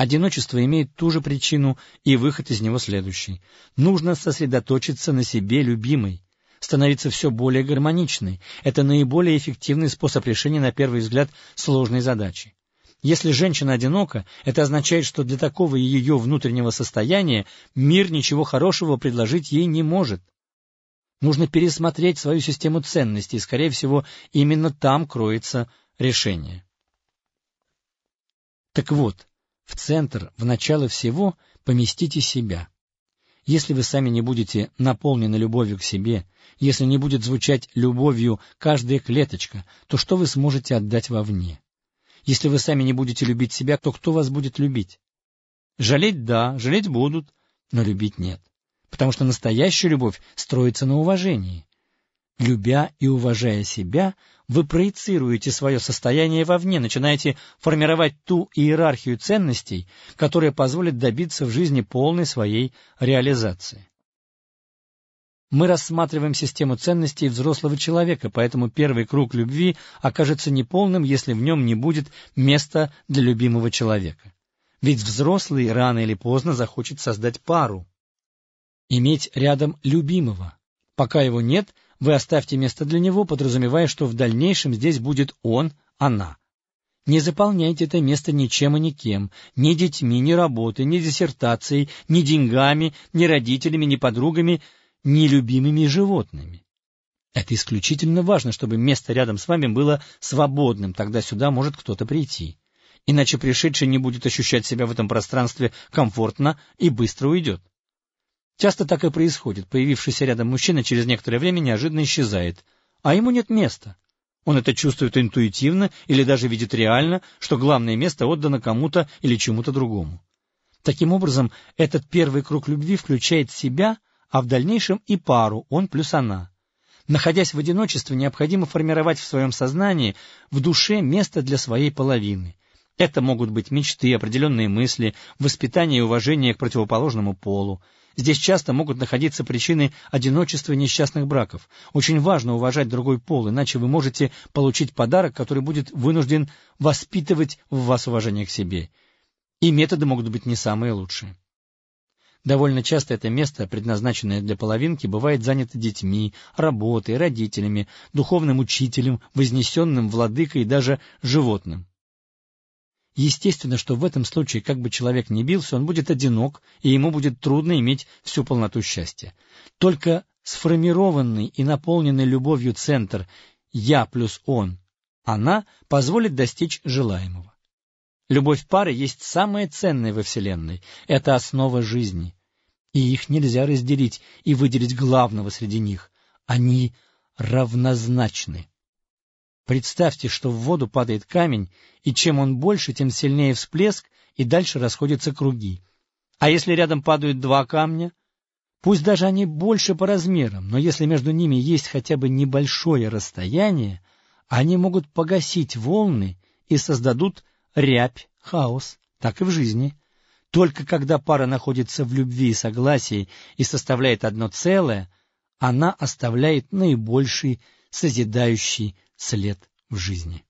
Одиночество имеет ту же причину, и выход из него следующий. Нужно сосредоточиться на себе любимой, становиться все более гармоничной. Это наиболее эффективный способ решения, на первый взгляд, сложной задачи. Если женщина одинока, это означает, что для такого ее внутреннего состояния мир ничего хорошего предложить ей не может. Нужно пересмотреть свою систему ценностей, и, скорее всего, именно там кроется решение. Так вот, в центр, в начало всего поместите себя. Если вы сами не будете наполнены любовью к себе, если не будет звучать любовью каждая клеточка, то что вы сможете отдать вовне? Если вы сами не будете любить себя, то кто вас будет любить? Жалеть — да, жалеть будут, но любить нет. Потому что настоящая любовь строится на уважении. Любя и уважая себя, вы проецируете свое состояние вовне, начинаете формировать ту иерархию ценностей, которая позволит добиться в жизни полной своей реализации. Мы рассматриваем систему ценностей взрослого человека, поэтому первый круг любви окажется неполным, если в нем не будет места для любимого человека. Ведь взрослый рано или поздно захочет создать пару, иметь рядом любимого. Пока его нет, вы оставьте место для него, подразумевая, что в дальнейшем здесь будет он, она. Не заполняйте это место ничем и никем, ни детьми, ни работой, ни диссертацией, ни деньгами, ни родителями, ни подругами, ни любимыми животными. Это исключительно важно, чтобы место рядом с вами было свободным, тогда сюда может кто-то прийти. Иначе пришедший не будет ощущать себя в этом пространстве комфортно и быстро уйдет. Часто так и происходит. Появившийся рядом мужчина через некоторое время неожиданно исчезает, а ему нет места. Он это чувствует интуитивно или даже видит реально, что главное место отдано кому-то или чему-то другому. Таким образом, этот первый круг любви включает себя, а в дальнейшем и пару, он плюс она. Находясь в одиночестве, необходимо формировать в своем сознании, в душе место для своей половины. Это могут быть мечты, определенные мысли, воспитание и уважение к противоположному полу. Здесь часто могут находиться причины одиночества и несчастных браков. Очень важно уважать другой пол, иначе вы можете получить подарок, который будет вынужден воспитывать в вас уважение к себе. И методы могут быть не самые лучшие. Довольно часто это место, предназначенное для половинки, бывает занято детьми, работой, родителями, духовным учителем, вознесенным владыкой и даже животным. Естественно, что в этом случае, как бы человек ни бился, он будет одинок, и ему будет трудно иметь всю полноту счастья. Только сформированный и наполненный любовью центр «я плюс он», она позволит достичь желаемого. Любовь пары есть самое ценное во Вселенной, это основа жизни. И их нельзя разделить и выделить главного среди них. Они равнозначны. Представьте, что в воду падает камень, и чем он больше, тем сильнее всплеск, и дальше расходятся круги. А если рядом падают два камня? Пусть даже они больше по размерам, но если между ними есть хотя бы небольшое расстояние, они могут погасить волны и создадут рябь, хаос, так и в жизни. Только когда пара находится в любви и согласии и составляет одно целое, она оставляет наибольший созидающий след в жизни.